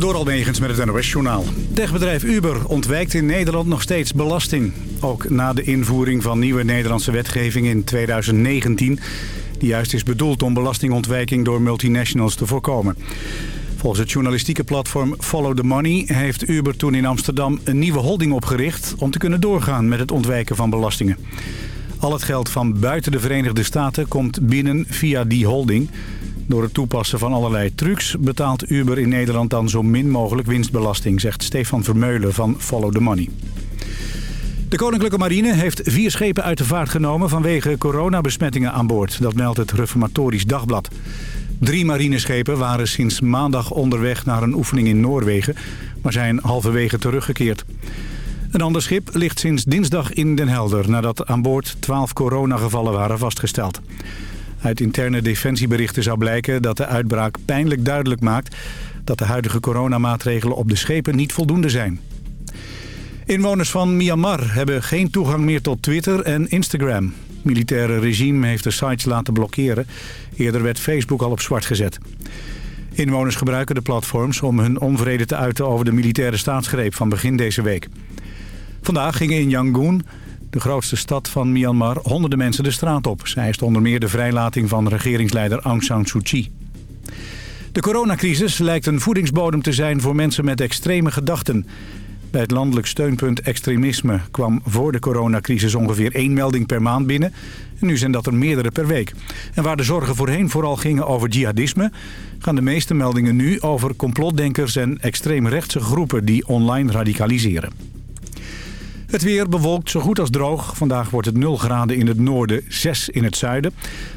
Door Almegens met het NOS-journaal. Techbedrijf Uber ontwijkt in Nederland nog steeds belasting. Ook na de invoering van nieuwe Nederlandse wetgeving in 2019... die juist is bedoeld om belastingontwijking door multinationals te voorkomen. Volgens het journalistieke platform Follow the Money... heeft Uber toen in Amsterdam een nieuwe holding opgericht... om te kunnen doorgaan met het ontwijken van belastingen. Al het geld van buiten de Verenigde Staten komt binnen via die holding... Door het toepassen van allerlei trucs betaalt Uber in Nederland dan zo min mogelijk winstbelasting, zegt Stefan Vermeulen van Follow the Money. De Koninklijke Marine heeft vier schepen uit de vaart genomen vanwege coronabesmettingen aan boord. Dat meldt het Reformatorisch Dagblad. Drie marineschepen waren sinds maandag onderweg naar een oefening in Noorwegen, maar zijn halverwege teruggekeerd. Een ander schip ligt sinds dinsdag in Den Helder nadat aan boord 12 coronagevallen waren vastgesteld. Uit interne defensieberichten zou blijken dat de uitbraak pijnlijk duidelijk maakt... dat de huidige coronamaatregelen op de schepen niet voldoende zijn. Inwoners van Myanmar hebben geen toegang meer tot Twitter en Instagram. Het militaire regime heeft de sites laten blokkeren. Eerder werd Facebook al op zwart gezet. Inwoners gebruiken de platforms om hun onvrede te uiten over de militaire staatsgreep van begin deze week. Vandaag gingen in Yangon de grootste stad van Myanmar, honderden mensen de straat op. Zij eist onder meer de vrijlating van regeringsleider Aung San Suu Kyi. De coronacrisis lijkt een voedingsbodem te zijn voor mensen met extreme gedachten. Bij het landelijk steunpunt extremisme kwam voor de coronacrisis ongeveer één melding per maand binnen. En nu zijn dat er meerdere per week. En waar de zorgen voorheen vooral gingen over jihadisme... gaan de meeste meldingen nu over complotdenkers en extreemrechtse groepen die online radicaliseren. Het weer bewolkt zo goed als droog. Vandaag wordt het 0 graden in het noorden, 6 in het zuiden.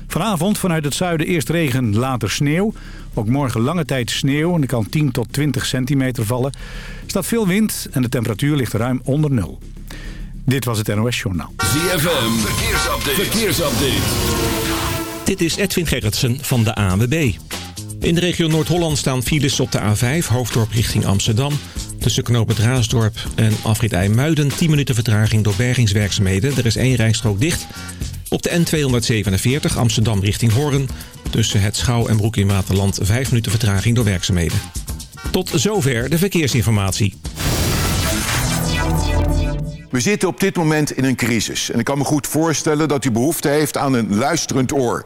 Vanavond vanuit het zuiden eerst regen, later sneeuw. Ook morgen lange tijd sneeuw en er kan 10 tot 20 centimeter vallen. Er staat veel wind en de temperatuur ligt ruim onder nul. Dit was het NOS Journaal. ZFM, verkeersupdate. verkeersupdate. Dit is Edwin Gerritsen van de ANWB. In de regio Noord-Holland staan files op de A5, hoofddorp richting Amsterdam... Tussen knooppunt Raasdorp en afrit IJmuiden 10 minuten vertraging door bergingswerkzaamheden. Er is één rijstrook dicht. Op de N247 Amsterdam richting Hoorn. Tussen het Schouw en Broek in Waterland 5 minuten vertraging door werkzaamheden. Tot zover de verkeersinformatie. We zitten op dit moment in een crisis. En ik kan me goed voorstellen dat u behoefte heeft aan een luisterend oor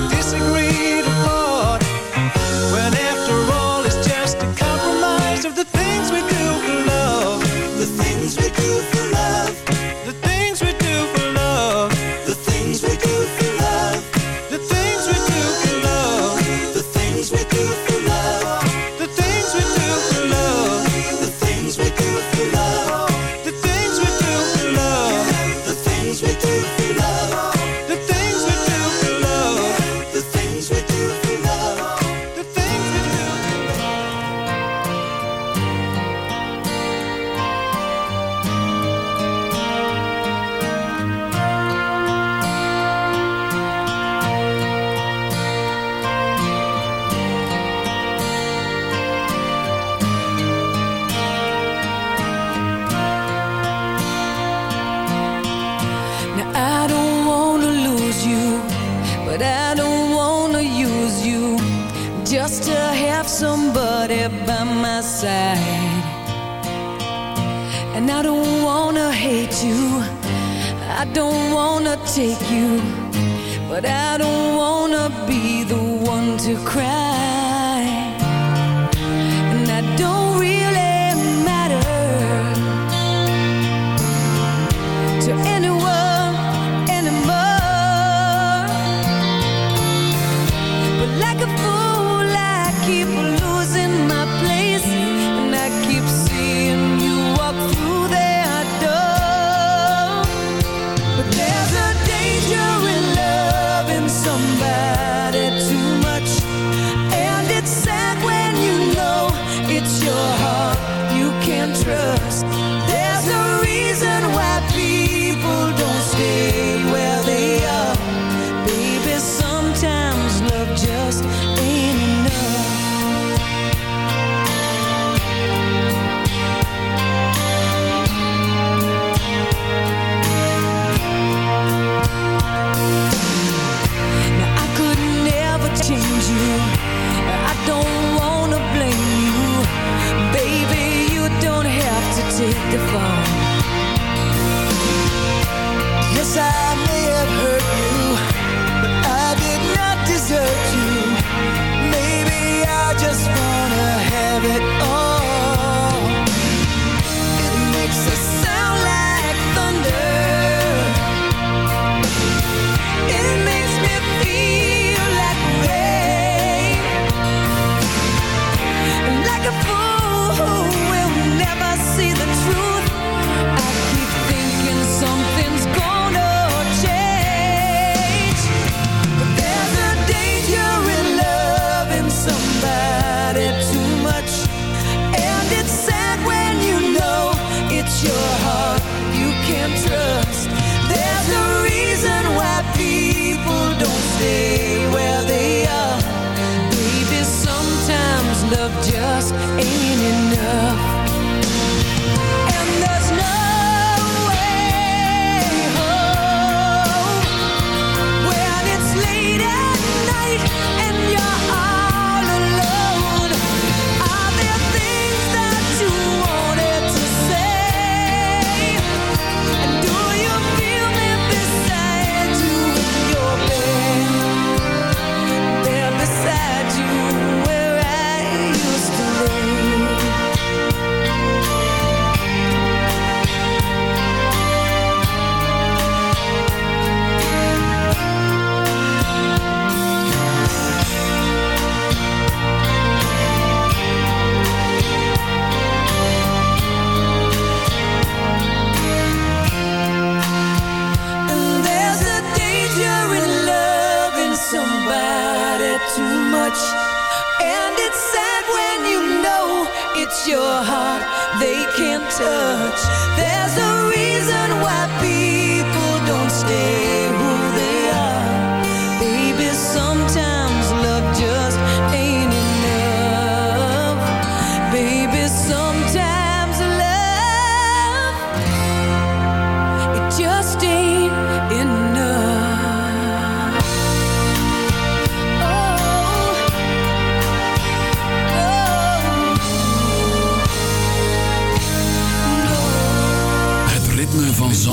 I don't wanna take you, but I don't wanna be the one to cry. somebody too much.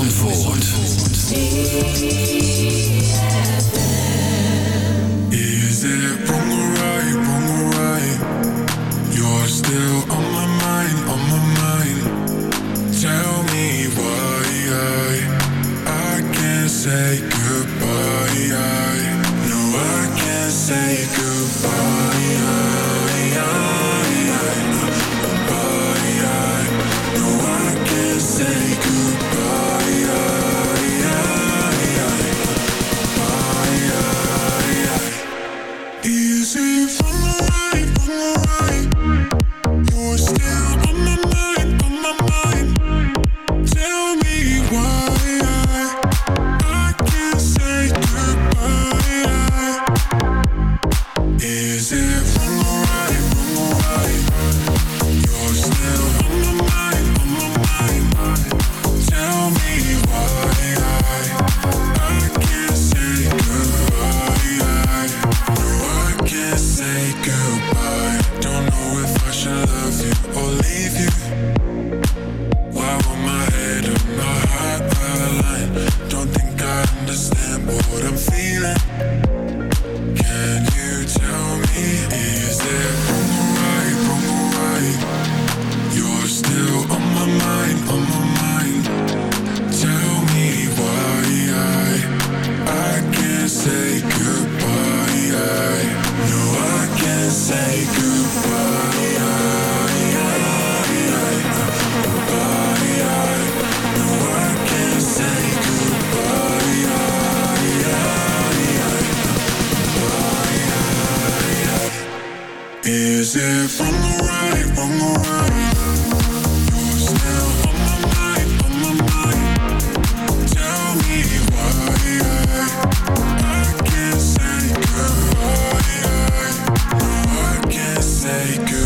Zandvoort. Is it Is it from the right, from the right? You're still on my mind, on my mind. Tell me why I, can't say goodbye. No, I can't say.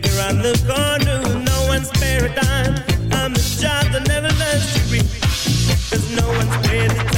Take her on the corner, no one spare a dime. I'm the child that never learns to read, cause no one's paying the time.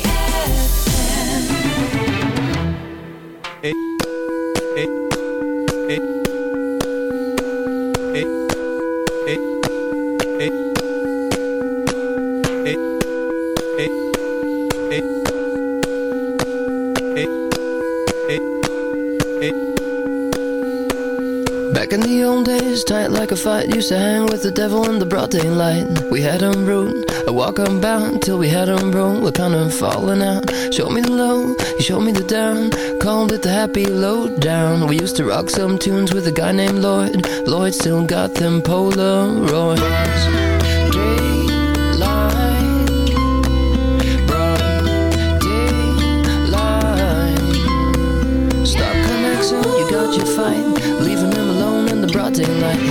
a fight, used to hang with the devil in the broad daylight. We had 'em rude, I walk 'em bound till we had 'em broke. We're kind of falling out. Show me the low, you showed me the down. Called it the happy lowdown. We used to rock some tunes with a guy named Lloyd. Lloyd still got them Polaroids. Leaving him alone in the broad daylight.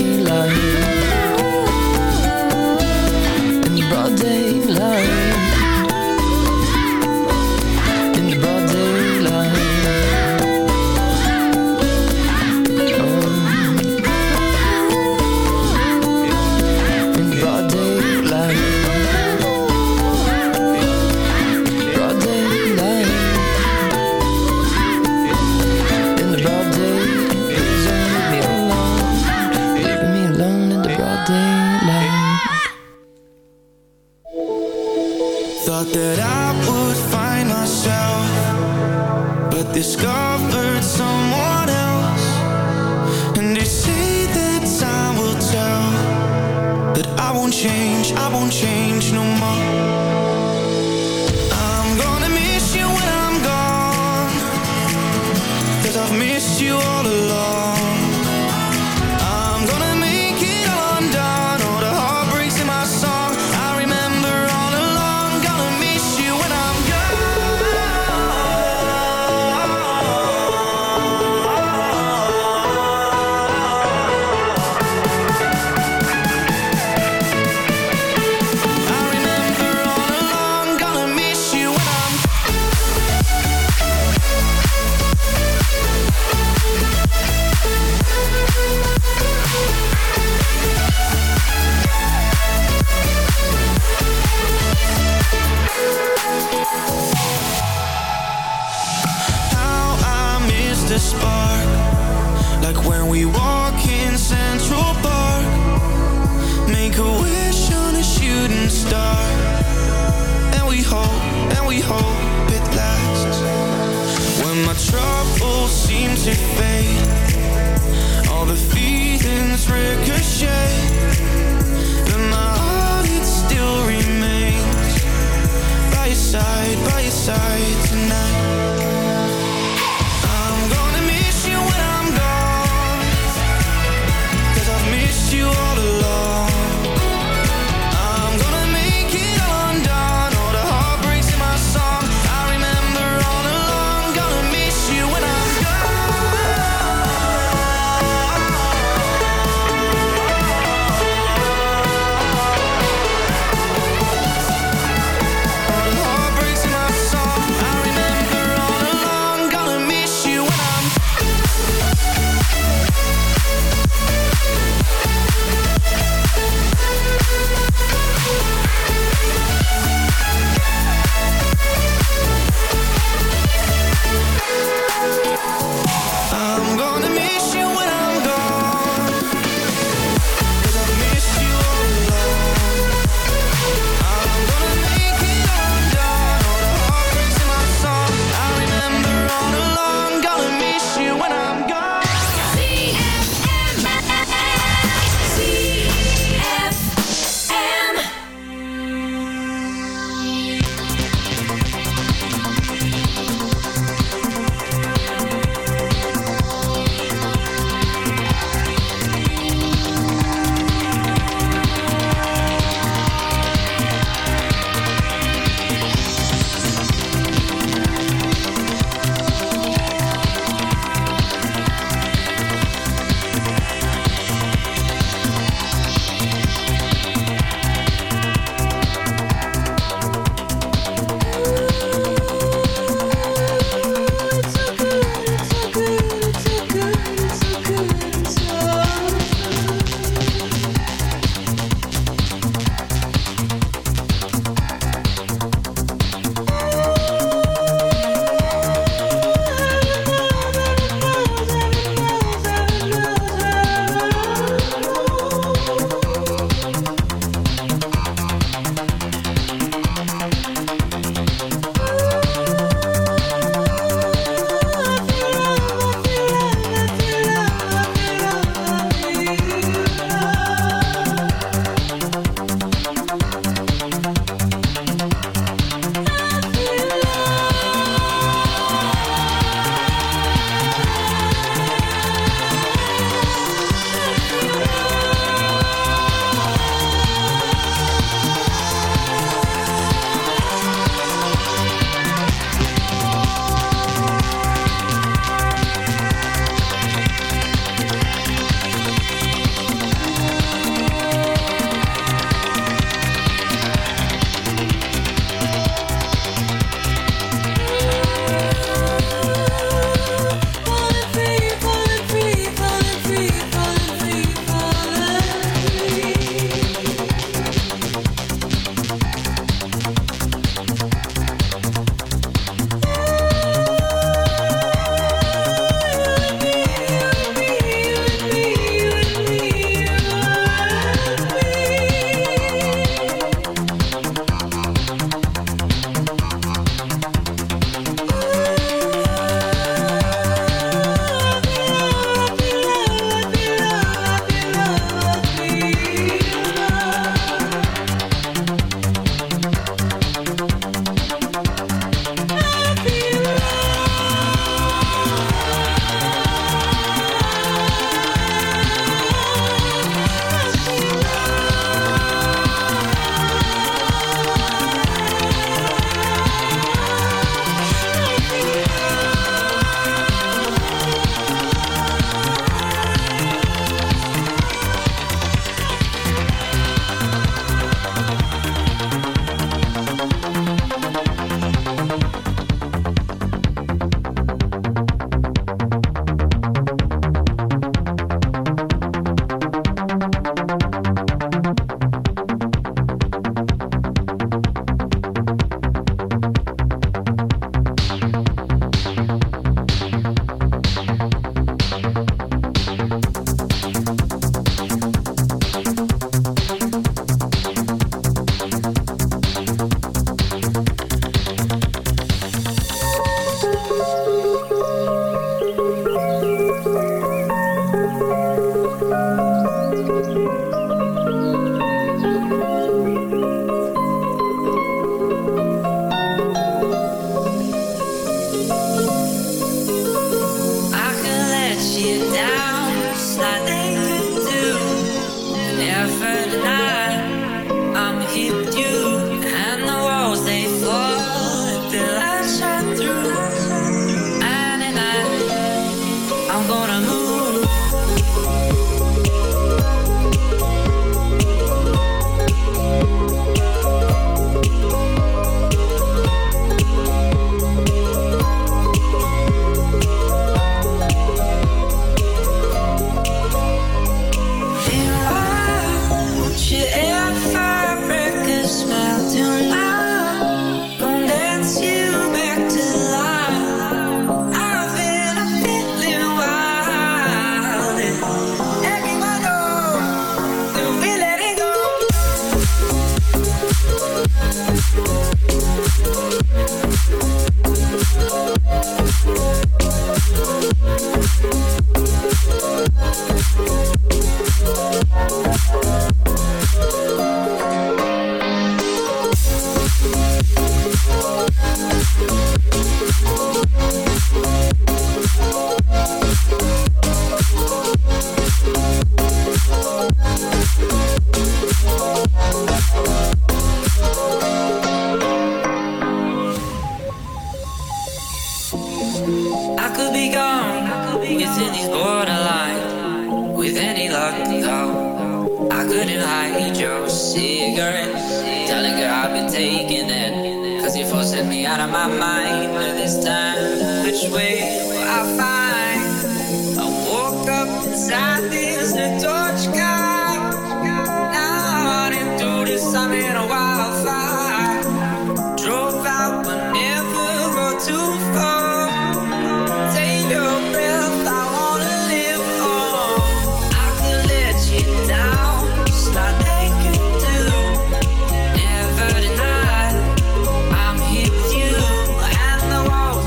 Seem to fade. All the feelings ricochet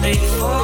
paid for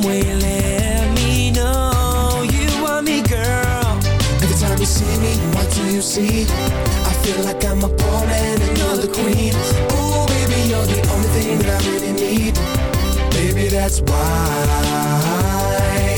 some way let me know you want me, girl. Every time you see me, what do you see? I feel like I'm a pawn and you're the queen. Oh, baby, you're the only thing that I really need. Baby, that's why.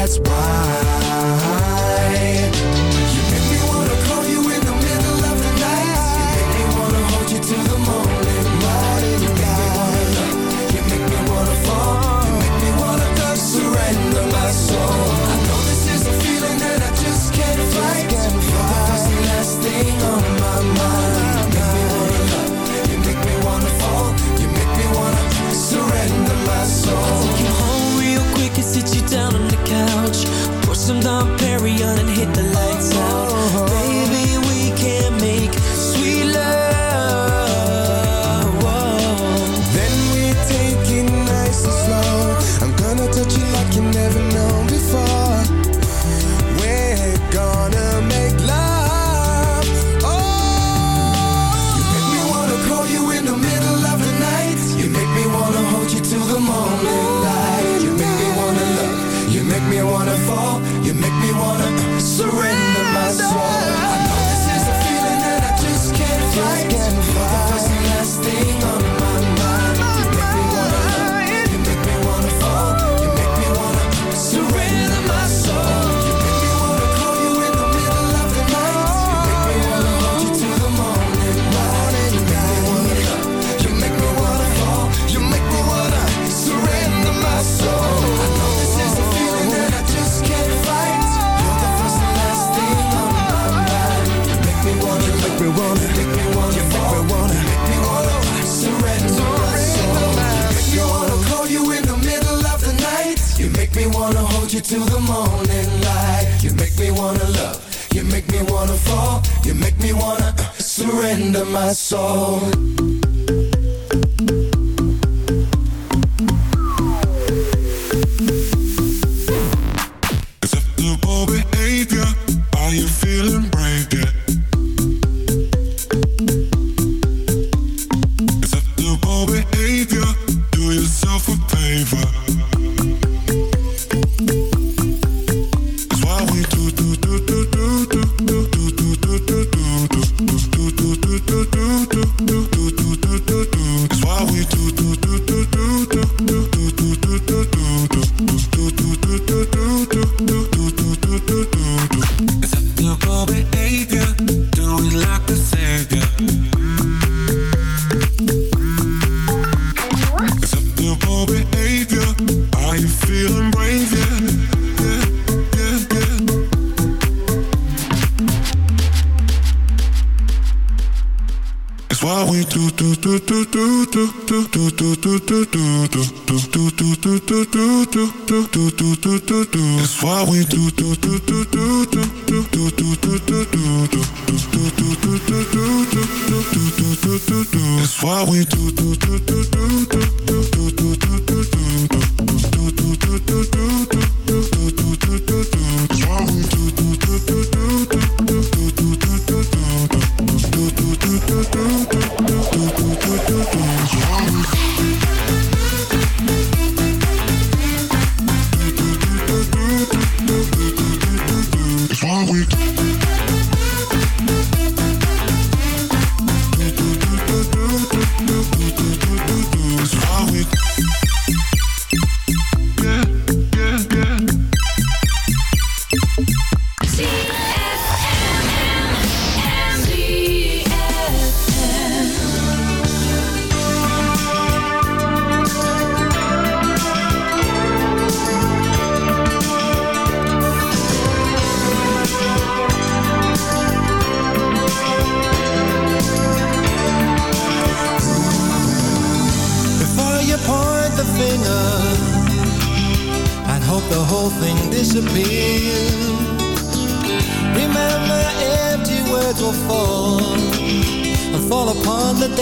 that's why. some Dom Perignon and hit the light.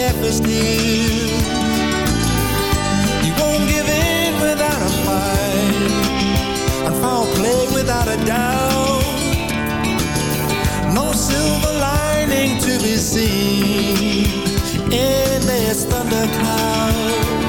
surface deal. You won't give in without a fight, and foul play without a doubt. No silver lining to be seen in this thundercloud.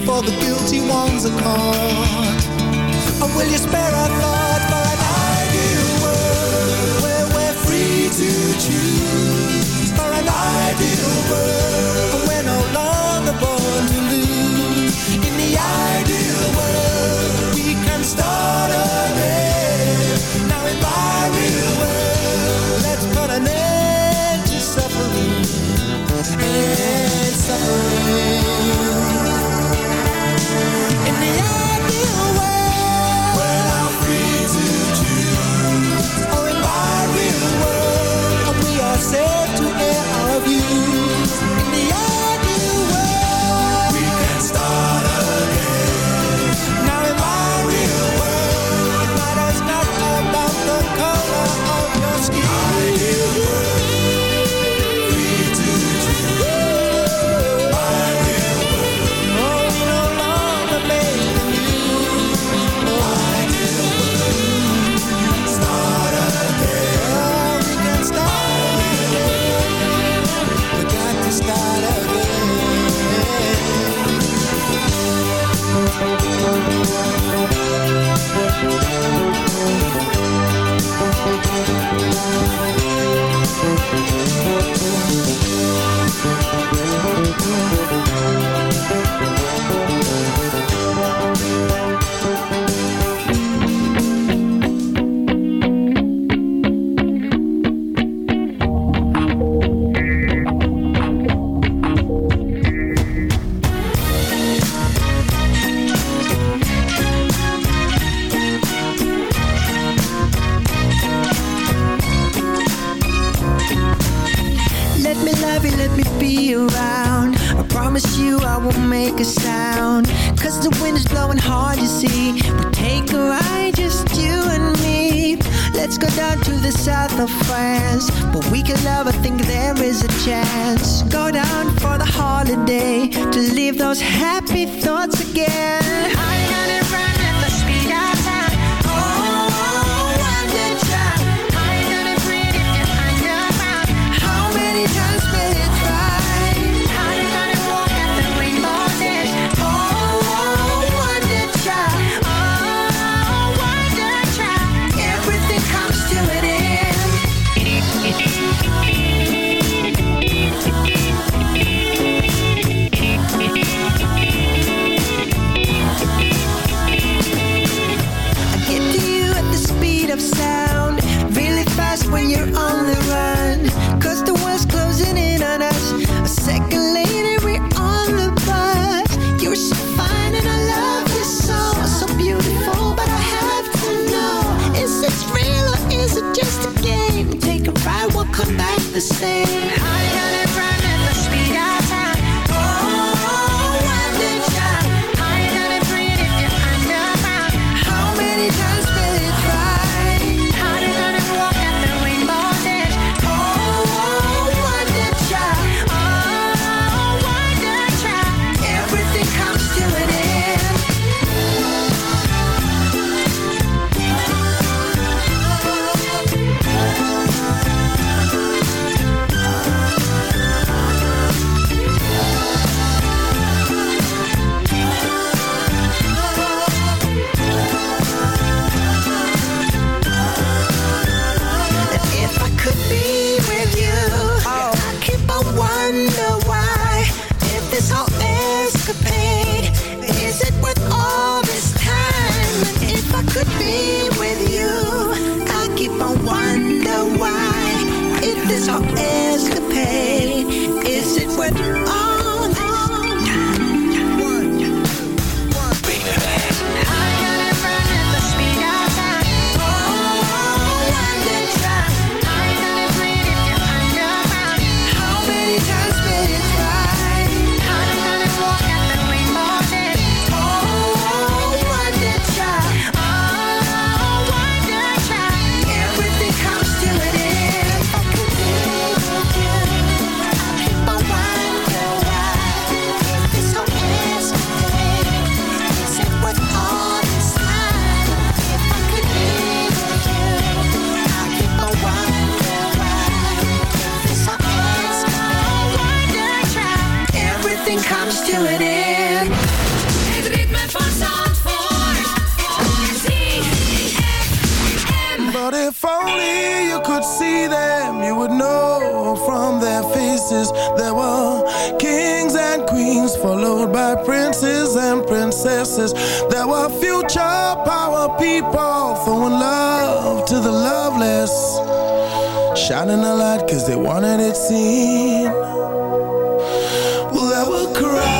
before the guilty ones are caught? And will you spare our thought for an ideal world where we're free to choose? For an ideal world wanted it seen. Well,